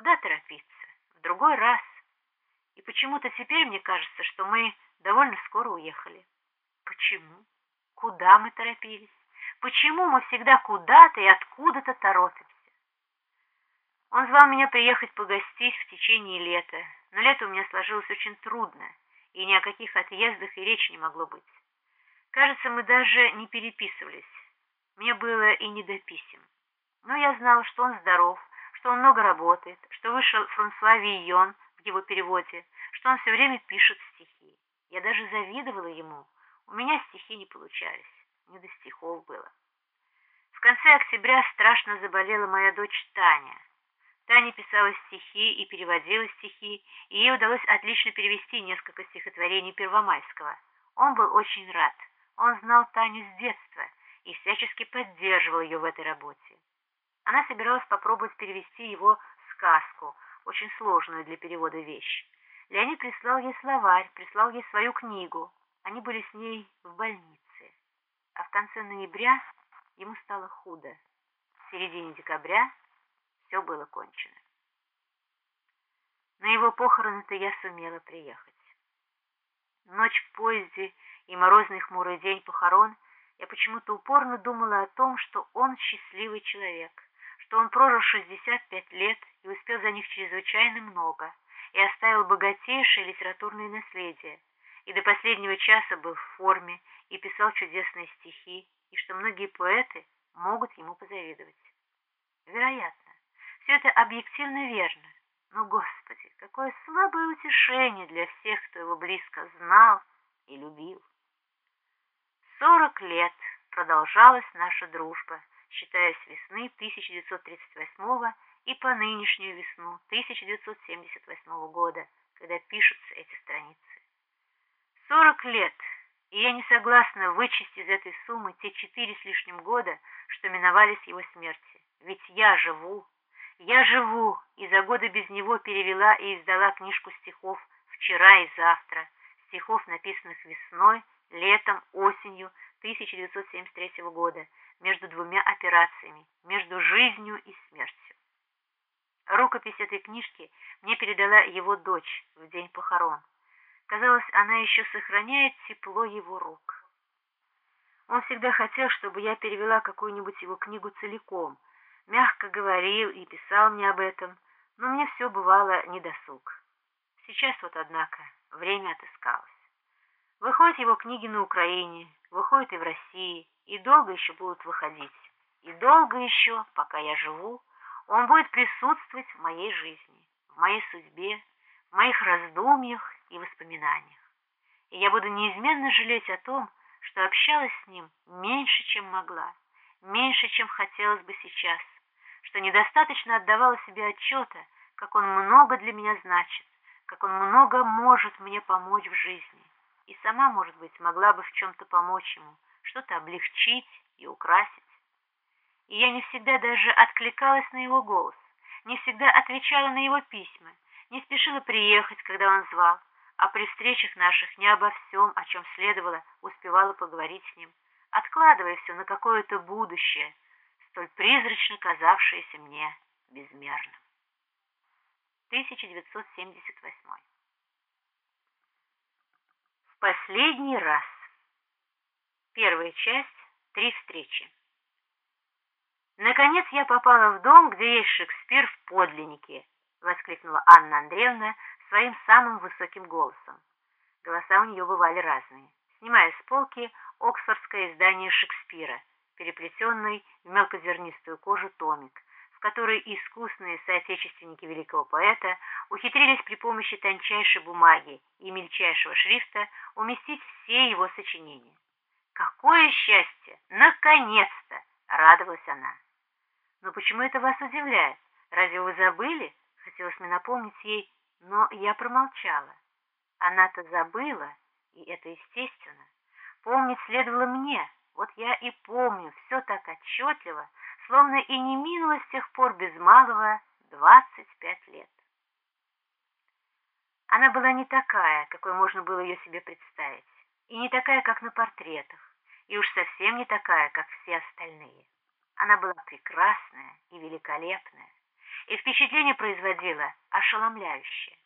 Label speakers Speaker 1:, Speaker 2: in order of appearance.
Speaker 1: Куда торопиться? В другой раз. И почему-то теперь мне кажется, что мы довольно скоро уехали. Почему? Куда мы торопились? Почему мы всегда куда-то и откуда-то торопимся? Он звал меня приехать погостить в течение лета, но лето у меня сложилось очень трудно, и ни о каких отъездах и речи не могло быть. Кажется, мы даже не переписывались. Мне было и не до писем. Но я знала, что он здоров, что он много работает, что вышел Франсуа Вийон в его переводе, что он все время пишет стихи. Я даже завидовала ему. У меня стихи не получались, не до стихов было. В конце октября страшно заболела моя дочь Таня. Таня писала стихи и переводила стихи, и ей удалось отлично перевести несколько стихотворений Первомайского. Он был очень рад. Он знал Таню с детства и всячески поддерживал ее в этой работе. Она собиралась попробовать перевести его сказку, очень сложную для перевода вещь. Леонид прислал ей словарь, прислал ей свою книгу. Они были с ней в больнице. А в конце ноября ему стало худо. В середине декабря все было кончено. На его похороны-то я сумела приехать. Ночь в поезде и морозный хмурый день похорон я почему-то упорно думала о том, что он счастливый человек, что он прожил 65 лет и успел за них чрезвычайно много, и оставил богатейшее литературное наследие, и до последнего часа был в форме и писал чудесные стихи, и что многие поэты могут ему позавидовать. Вероятно. Все это объективно верно. Но, Господи, какое слабое утешение для всех, кто его близко знал и любил. Сорок лет продолжалась наша дружба, считая с весны 1938 и по нынешнюю весну 1978 года, когда пишутся эти страницы. Сорок лет, и я не согласна вычесть из этой суммы те четыре с лишним года, что миновались его смерти. Ведь я живу, я живу, и за годы без него перевела и издала книжку стихов «Вчера и завтра», стихов, написанных весной, летом, осенью 1973 года, между двумя операциями, между жизнью и смертью. Рукопись этой книжки мне передала его дочь в день похорон. Казалось, она еще сохраняет тепло его рук. Он всегда хотел, чтобы я перевела какую-нибудь его книгу целиком – мягко говорил и писал мне об этом, но мне все бывало недосуг. Сейчас вот, однако, время отыскалось. Выходят его книги на Украине, выходят и в России, и долго еще будут выходить. И долго еще, пока я живу, он будет присутствовать в моей жизни, в моей судьбе, в моих раздумьях и воспоминаниях. И я буду неизменно жалеть о том, что общалась с ним меньше, чем могла, меньше, чем хотелось бы сейчас, что недостаточно отдавала себе отчета, как он много для меня значит, как он много может мне помочь в жизни, и сама, может быть, могла бы в чем-то помочь ему, что-то облегчить и украсить. И я не всегда даже откликалась на его голос, не всегда отвечала на его письма, не спешила приехать, когда он звал, а при встречах наших не обо всем, о чем следовало, успевала поговорить с ним, откладывая все на какое-то будущее, столь призрачно казавшееся мне безмерным. 1978 В последний раз. Первая часть. Три встречи. «Наконец я попала в дом, где есть Шекспир в подлиннике», — воскликнула Анна Андреевна своим самым высоким голосом. Голоса у нее бывали разные. Снимая с полки Оксфордское издание Шекспира — переплетенный в мелкозернистую кожу томик, в который искусные соотечественники великого поэта ухитрились при помощи тончайшей бумаги и мельчайшего шрифта уместить все его сочинения. «Какое счастье! Наконец-то!» — радовалась она. «Но почему это вас удивляет? Разве вы забыли?» — хотелось мне напомнить ей, но я промолчала. Она-то забыла, и это естественно. Помнить следовало мне, вот я и помню все так отчетливо, словно и не минуло с тех пор без малого 25 лет. Она была не такая, какой можно было ее себе представить, и не такая, как на портретах, и уж совсем не такая, как все остальные. Она была прекрасная и великолепная, и впечатление производило ошеломляющее.